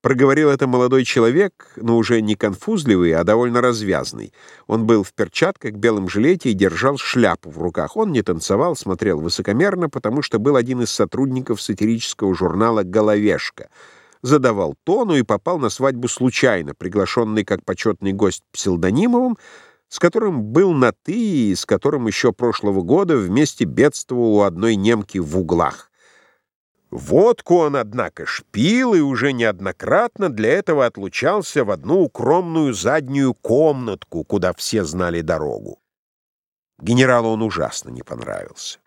Проговорил это молодой человек, но уже не конфузливый, а довольно развязный. Он был в перчатках, белом жилете и держал шляпу в руках. Он не танцевал, смотрел высокомерно, потому что был один из сотрудников сатирического журнала «Головешка». Задавал тону и попал на свадьбу случайно, приглашенный как почетный гость псевдонимовым, с которым был на «ты» и с которым еще прошлого года вместе бедствовал у одной немки в углах. Водку он, однако, шпил и уже неоднократно для этого отлучался в одну укромную заднюю комнатку, куда все знали дорогу. Генералу он ужасно не понравился.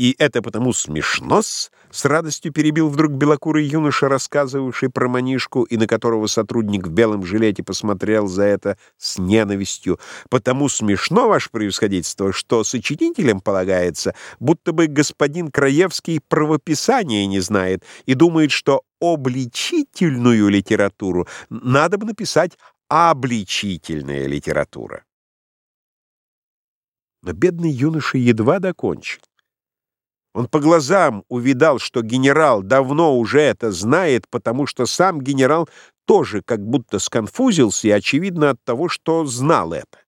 И это потому смешно-с, с радостью перебил вдруг белокурый юноша, рассказывавший про манишку, и на которого сотрудник в белом жилете посмотрел за это с ненавистью. Потому смешно, ваше превосходительство, что сочинителям полагается, будто бы господин Краевский правописания не знает и думает, что обличительную литературу надо бы написать обличительная литература. Но бедный юноша едва докончил. Он по глазам увидал, что генерал давно уже это знает, потому что сам генерал тоже как будто сконфузился, и очевидно от того, что знал это.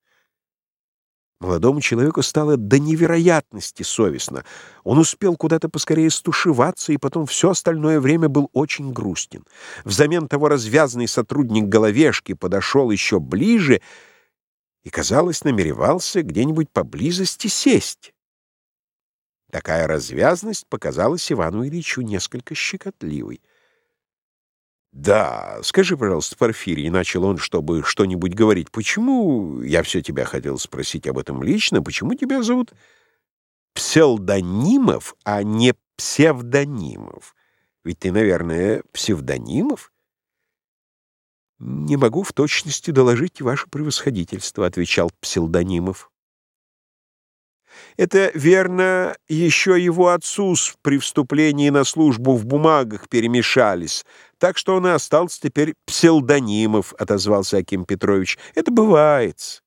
Молодому человеку стало до невероятности совестно. Он успел куда-то поскорее стушеваться, и потом все остальное время был очень грустен. Взамен того развязанный сотрудник головешки подошел еще ближе и, казалось, намеревался где-нибудь поблизости сесть. Такая развязность показалась Ивану Ильичу несколько щекотливой. «Да, скажи, пожалуйста, Порфирий», — начал он, чтобы что-нибудь говорить, «почему, я все тебя хотел спросить об этом лично, почему тебя зовут Псевдонимов, а не Псевдонимов? Ведь ты, наверное, Псевдонимов?» «Не могу в точности доложить ваше превосходительство», — отвечал Псевдонимов. Это, верно, еще его отцу при вступлении на службу в бумагах перемешались, так что он и остался теперь псевдонимов, — отозвался Аким Петрович. Это бывает.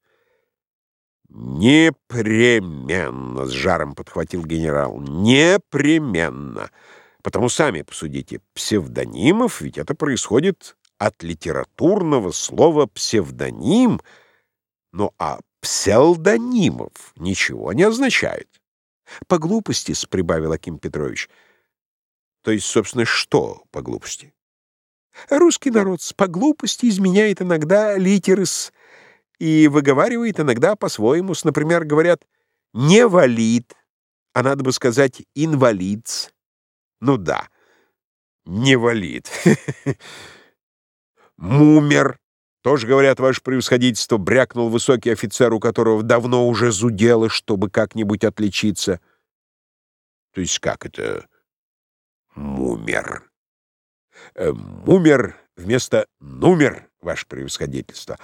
«Непременно!» — с жаром подхватил генерал. «Непременно! Потому сами посудите, псевдонимов, ведь это происходит от литературного слова «псевдоним», ну а псевдонимов ничего не означает. По глупости, — прибавил Аким Петрович. То есть, собственно, что по глупости? Русский народ по глупости изменяет иногда литеры «с» и выговаривает иногда по-своему. Например, говорят «не валит», а надо бы сказать «инвалидц». Ну да, не валит. Мумер. Тоже, говорят, ваше превосходительство, брякнул высокий офицер, у которого давно уже зудело, чтобы как-нибудь отличиться. То есть как это? Мумер. Э, мумер вместо нумер, ваше превосходительство.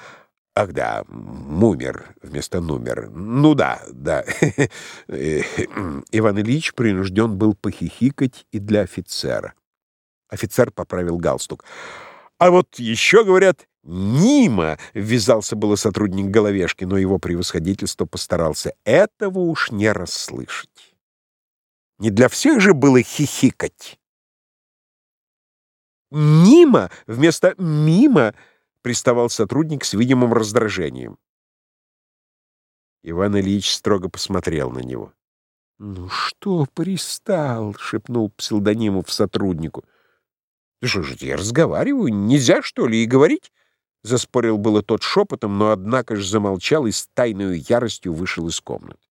Ах да, мумер вместо нумер. Ну да, да. Э, Иван Ильич принужден был похихикать и для офицера. Офицер поправил галстук. А вот еще, говорят, Нима ввязался было сотрудник головешки, но его превосходительство постарался этого уж не расслышать. Не для всех же было хихикать. Нима вместо мимо приставал сотрудник с видимым раздражением. Иван Ильич строго посмотрел на него. «Ну что пристал?» — шепнул псевдонимов сотруднику. «Да что же я разговариваю? Нельзя, что ли, и говорить?» Заспорил было тот шепотом, но однако же замолчал и с тайной яростью вышел из комнаты.